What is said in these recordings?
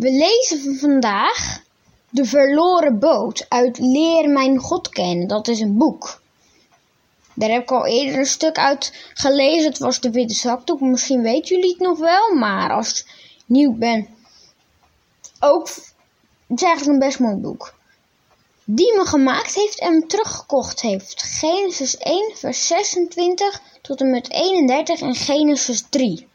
We lezen vandaag De Verloren Boot uit Leer Mijn God Kennen. Dat is een boek. Daar heb ik al eerder een stuk uit gelezen. Het was de Witte Zakdoek. Misschien weten jullie het nog wel, maar als je nieuw bent, ook. Het is eigenlijk een best mooi boek. Die me gemaakt heeft en me teruggekocht heeft. Genesis 1, vers 26 tot en met 31 en Genesis 3.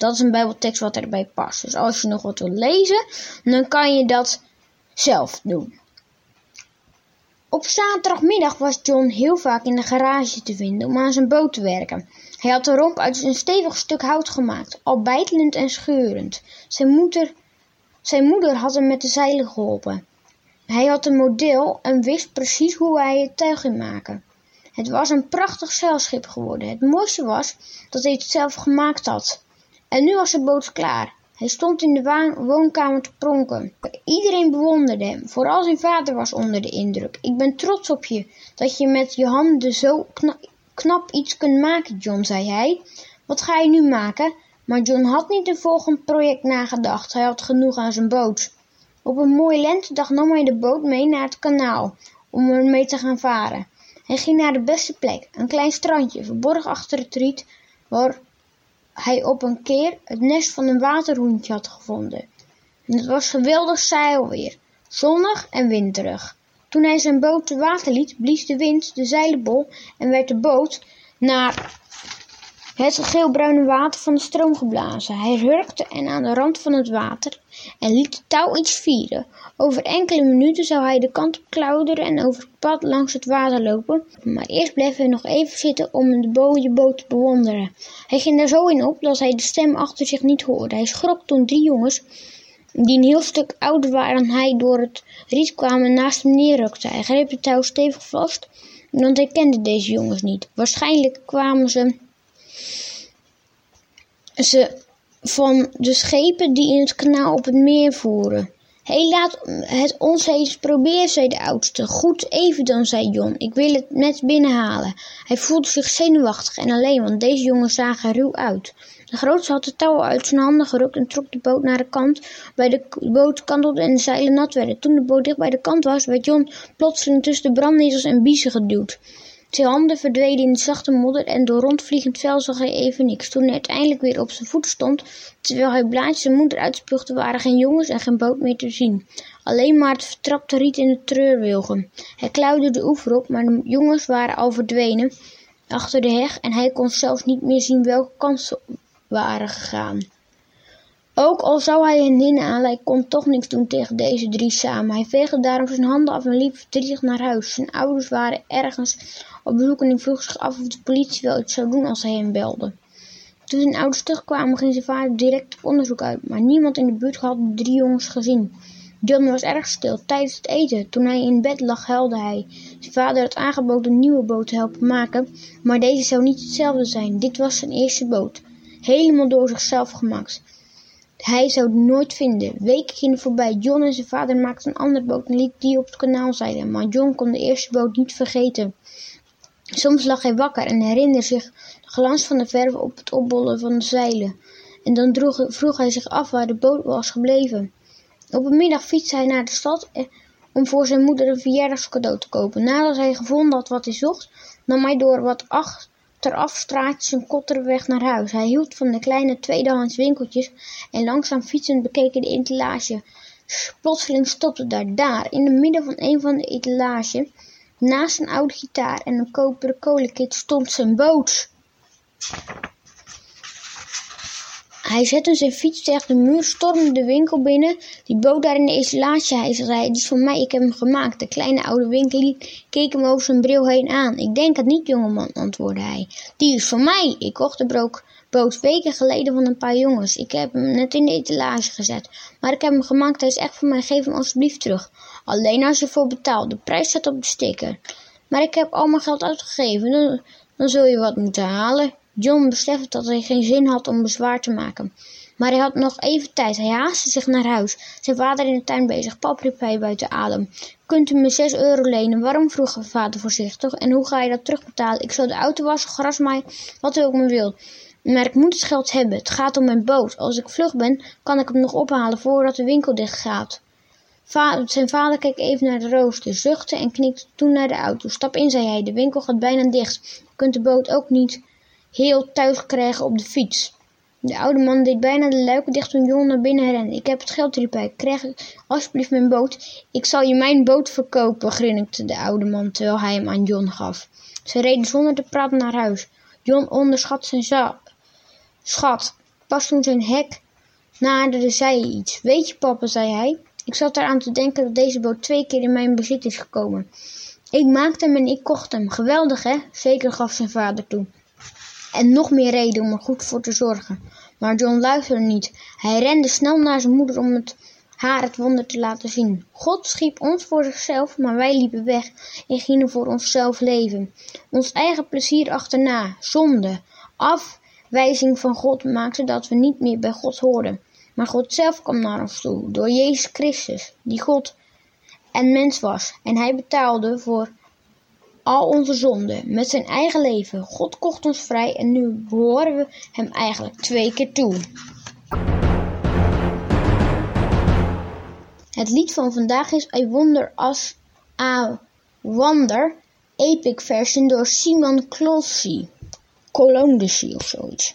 Dat is een bijbeltekst wat erbij past. Dus als je nog wat wilt lezen, dan kan je dat zelf doen. Op zaterdagmiddag was John heel vaak in de garage te vinden om aan zijn boot te werken. Hij had de romp uit een stevig stuk hout gemaakt, al bijtelend en scheurend. Zijn moeder, zijn moeder had hem met de zeilen geholpen. Hij had een model en wist precies hoe hij het tuig ging maken. Het was een prachtig zeilschip geworden. Het mooiste was dat hij het zelf gemaakt had. En nu was de boot klaar. Hij stond in de woonkamer te pronken. Iedereen bewonderde hem, vooral zijn vader was onder de indruk. Ik ben trots op je, dat je met je handen zo knap, iets kunt maken, John, zei hij. Wat ga je nu maken? Maar John had niet een volgend project nagedacht. Hij had genoeg aan zijn boot. Op een mooie lentedag nam hij de boot mee naar het kanaal om ermee te gaan varen. Hij ging naar de beste plek, een klein strandje, verborgen achter het riet, waar hij op een keer het nest van een waterhoentje had gevonden. En het was geweldig zeilweer, zonnig en winderig. Toen hij zijn boot te water liet, blies de wind de zeilen bol en werd de boot naar het geelbruine water van de stroom geblazen. Hij hurkte en aan de rand van het water en liet het touw iets vieren. Over enkele minuten zou hij de kant op en over het pad langs het water lopen. Maar eerst bleef hij nog even zitten om de mooie boot te bewonderen. Hij ging er zo in op dat hij de stem achter zich niet hoorde. Hij schrok toen drie jongens, die een heel stuk ouder waren dan hij, door het riet kwamen naast hem neerrukten. Hij greep het touw stevig vast, want hij kende deze jongens niet. Waarschijnlijk kwamen ze ze van de schepen die in het kanaal op het meer voeren. Hé, laat het ons eens proberen, zei de oudste. Goed, even dan, zei John. Ik wil het net binnenhalen. Hij voelde zich zenuwachtig en alleen, want deze jongens zagen ruw uit. De grootste had de touw uit zijn handen gerukt en trok de boot naar de kant, bij de boot kantelde en de zeilen nat werden. Toen de boot dicht bij de kant was, werd John plotseling tussen de brandnetels en biezen geduwd. Zijn handen verdwenen in de zachte modder en door rondvliegend vel zag hij even niks. Toen hij uiteindelijk weer op zijn voeten stond, terwijl hij blaadjes zijn moeder uitspuugde, waren geen jongens en geen boot meer te zien. Alleen maar het vertrapte riet in de treurwilgen. Hij klauwde de oever op, maar de jongens waren al verdwenen achter de heg en hij kon zelfs niet meer zien welke kant ze waren gegaan. Ook al zou hij hen inhalen, hij kon toch niks doen tegen deze drie samen. Hij veegde daarom zijn handen af en liep verdrietig naar huis. Zijn ouders waren ergens op bezoek en hij vroeg zich af of de politie wel iets zou doen als hij hem belde. Toen zijn ouders terugkwamen, ging zijn vader direct op onderzoek uit, maar niemand in de buurt had de drie jongens gezien. John was erg stil tijdens het eten. Toen hij in bed lag, huilde hij. Zijn vader had aangeboden een nieuwe boot te helpen maken, maar deze zou niet hetzelfde zijn. Dit was zijn eerste boot, helemaal door zichzelf gemaakt. Hij zou het nooit vinden. Weken gingen voorbij. John en zijn vader maakten een andere boot en liet die op het kanaal zeilen. Maar John kon de eerste boot niet vergeten. Soms lag hij wakker en herinnerde zich de glans van de verf op het opbollen van de zeilen. En dan vroeg hij zich af waar de boot was gebleven. Op een middag fietste hij naar de stad eh, om voor zijn moeder een verjaardagscadeau te kopen. Nadat hij gevonden had wat hij zocht, nam hij door wat acht achteraf straatjes een kotterweg naar huis. Hij hield van de kleine tweedehands winkeltjes en langzaam fietsend bekeek hij de etalage. Plotseling stopte daar, daar, in het midden van een van de etalages, naast een oude gitaar en een koperen kolenkit, stond zijn boot. Hij zette zijn fiets tegen de muur, stormde de winkel binnen. Die bood daar in de etalage. Hij zei, die is van mij, ik heb hem gemaakt. De kleine oude winkelier keek hem over zijn bril heen aan. Ik denk het niet, jongeman, antwoordde hij. Die is van mij. Ik kocht de brood, boot weken geleden van een paar jongens. Ik heb hem net in de etalage gezet. Maar ik heb hem gemaakt, hij is echt van mij. Geef hem alsjeblieft terug. Alleen als je voor betaalt. De prijs staat op de sticker. Maar ik heb al mijn geld uitgegeven. Dan, dan zul je wat moeten halen. John besefte dat hij geen zin had om bezwaar te maken. Maar hij had nog even tijd. Hij haastte zich naar huis. Zijn vader in de tuin bezig. Pap riep buiten adem. Kunt u me 6 euro lenen? Waarom? vroeg de vader voorzichtig. En hoe ga je dat terugbetalen? Ik zal de auto wassen, gras maaien, wat u ook maar wilt. Maar ik moet het geld hebben. Het gaat om mijn boot. Als ik vlug ben, kan ik hem nog ophalen voordat de winkel dicht gaat. zijn vader keek even naar de rooster, zuchtte en knikte toen naar de auto. Stap in, zei hij. De winkel gaat bijna dicht. Kunt de boot ook niet heel thuis krijgen op de fiets. De oude man deed bijna de luiken dicht toen John naar binnen rende. Ik heb het geld, riep. Krijg alsjeblieft mijn boot. Ik zal je mijn boot verkopen, grinnikte de oude man terwijl hij hem aan John gaf. Ze reden zonder te praten naar huis. John onderschat zijn schat. Pas toen zijn hek naderde, zei hij iets. Weet je, papa, zei hij. Ik zat eraan te denken dat deze boot twee keer in mijn bezit is gekomen. Ik maakte hem en ik kocht hem. Geweldig, hè? Zeker gaf zijn vader toe en nog meer reden om er goed voor te zorgen. Maar John luisterde niet. Hij rende snel naar zijn moeder om het, haar het wonder te laten zien. God schiep ons voor zichzelf, maar wij liepen weg en gingen voor onszelf leven. Ons eigen plezier achterna, zonde, afwijzing van God maakte dat we niet meer bij God hoorden. Maar God zelf kwam naar ons toe, door Jezus Christus, die God en mens was. En hij betaalde voor al onze zonden met zijn eigen leven. God kocht ons vrij en nu behoren we hem eigenlijk twee keer toe. Het lied van vandaag is I Wonder As A Wonder, epic version door Simon Closey. Colondesi of zoiets.